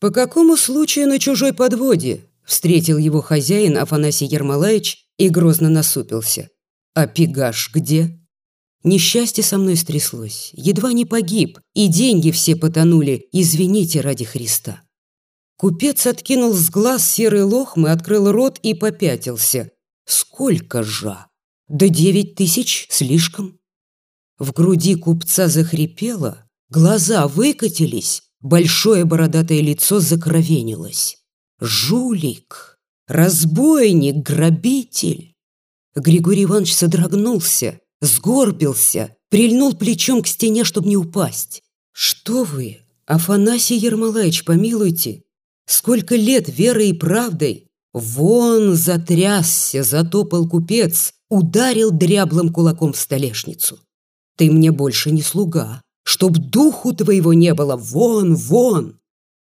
«По какому случаю на чужой подводе?» Встретил его хозяин Афанасий Ермолаевич и грозно насупился. «А пегаш где?» Несчастье со мной стряслось, едва не погиб, и деньги все потонули, извините ради Христа. Купец откинул с глаз серый лохмы, открыл рот и попятился. Сколько жа? Да девять тысяч слишком. В груди купца захрипело, глаза выкатились, большое бородатое лицо закровенилось. Жулик, разбойник, грабитель. Григорий Иванович содрогнулся, сгорбился, прильнул плечом к стене, чтобы не упасть. «Что вы, Афанасий Ермолаевич, помилуйте! Сколько лет верой и правдой! Вон затрясся, затопал купец, ударил дряблым кулаком в столешницу. Ты мне больше не слуга, чтоб духу твоего не было, вон, вон!»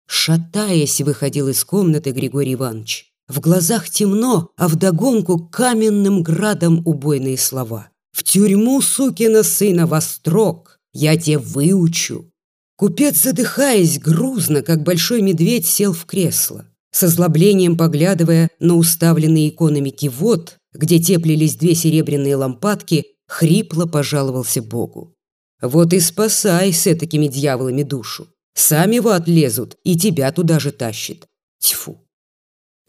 Шатаясь, выходил из комнаты Григорий Иванович. В глазах темно, а вдогонку каменным градом убойные слова. «В тюрьму, сукина сына, вострок! Я тебе выучу!» Купец, задыхаясь, грузно, как большой медведь, сел в кресло. С озлоблением поглядывая на уставленный иконами кивот, где теплились две серебряные лампадки, хрипло пожаловался Богу. «Вот и спасай с этакими дьяволами душу. Сами в ад лезут, и тебя туда же тащит. Тьфу!»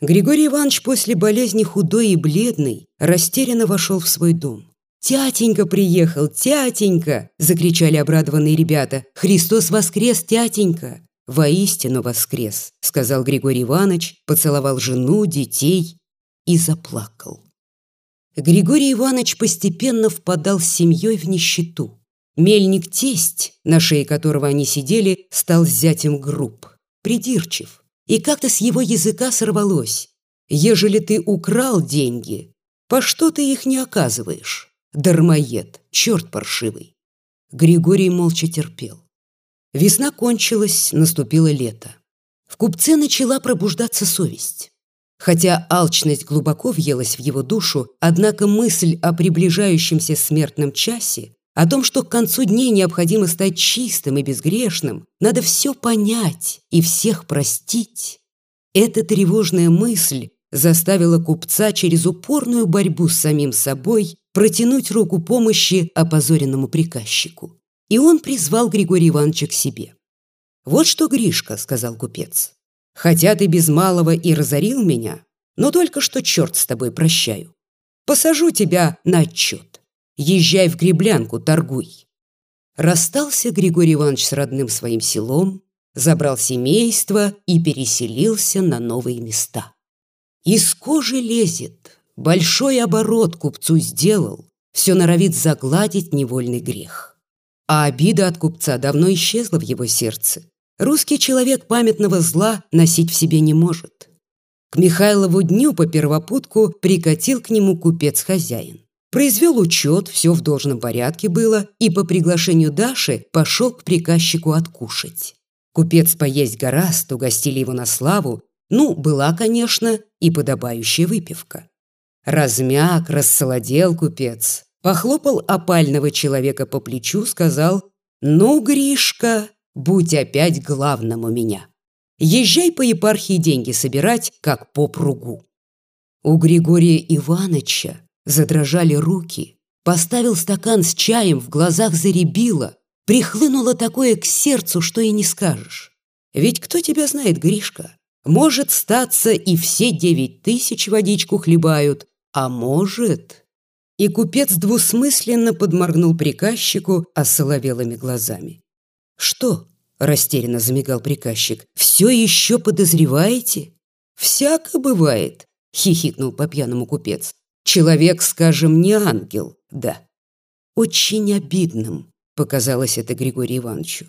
Григорий Иванович после болезни худой и бледный растерянно вошел в свой дом. «Тятенька приехал, тятенька!» – закричали обрадованные ребята. «Христос воскрес, тятенька!» «Воистину воскрес», – сказал Григорий Иванович, поцеловал жену, детей и заплакал. Григорий Иванович постепенно впадал с семьей в нищету. Мельник-тесть, на шее которого они сидели, стал зятем груб, придирчив и как-то с его языка сорвалось. «Ежели ты украл деньги, по что ты их не оказываешь? Дармоед, черт паршивый!» Григорий молча терпел. Весна кончилась, наступило лето. В купце начала пробуждаться совесть. Хотя алчность глубоко въелась в его душу, однако мысль о приближающемся смертном часе о том, что к концу дней необходимо стать чистым и безгрешным, надо все понять и всех простить. Эта тревожная мысль заставила купца через упорную борьбу с самим собой протянуть руку помощи опозоренному приказчику. И он призвал Григория Ивановича к себе. «Вот что, Гришка», — сказал купец, — «хотя ты без малого и разорил меня, но только что черт с тобой прощаю. Посажу тебя на отчет. Езжай в Греблянку, торгуй. Расстался Григорий Иванович с родным своим селом, забрал семейство и переселился на новые места. Из кожи лезет, большой оборот купцу сделал, все норовит загладить невольный грех. А обида от купца давно исчезла в его сердце. Русский человек памятного зла носить в себе не может. К Михайлову дню по первопутку прикатил к нему купец-хозяин. Произвел учет, все в должном порядке было, и по приглашению Даши пошел к приказчику откушать. Купец поесть гораст, угостили его на славу, ну, была, конечно, и подобающая выпивка. Размяк, рассолодел купец, похлопал опального человека по плечу, сказал «Ну, Гришка, будь опять главным у меня. Езжай по епархии деньги собирать, как по пругу». У Григория Ивановича Задрожали руки. Поставил стакан с чаем, в глазах заребило. Прихлынуло такое к сердцу, что и не скажешь. Ведь кто тебя знает, Гришка? Может статься и все девять тысяч водичку хлебают, а может... И купец двусмысленно подморгнул приказчику осоловелыми глазами. «Что?» – растерянно замигал приказчик. «Все еще подозреваете?» «Всяко бывает», – хихикнул по-пьяному купец. Человек, скажем, не ангел, да. Очень обидным показалось это Григорию Ивановичу.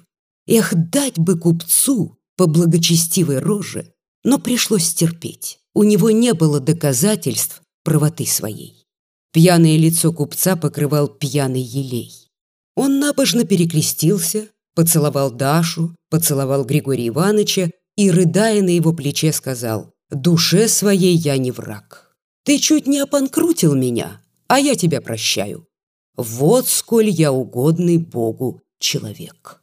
Эх, дать бы купцу по благочестивой роже, но пришлось терпеть. У него не было доказательств правоты своей. Пьяное лицо купца покрывал пьяный елей. Он набожно перекрестился, поцеловал Дашу, поцеловал Григория Ивановича и, рыдая на его плече, сказал «Душе своей я не враг». Ты чуть не опанкрутил меня, а я тебя прощаю. Вот сколь я угодный Богу человек».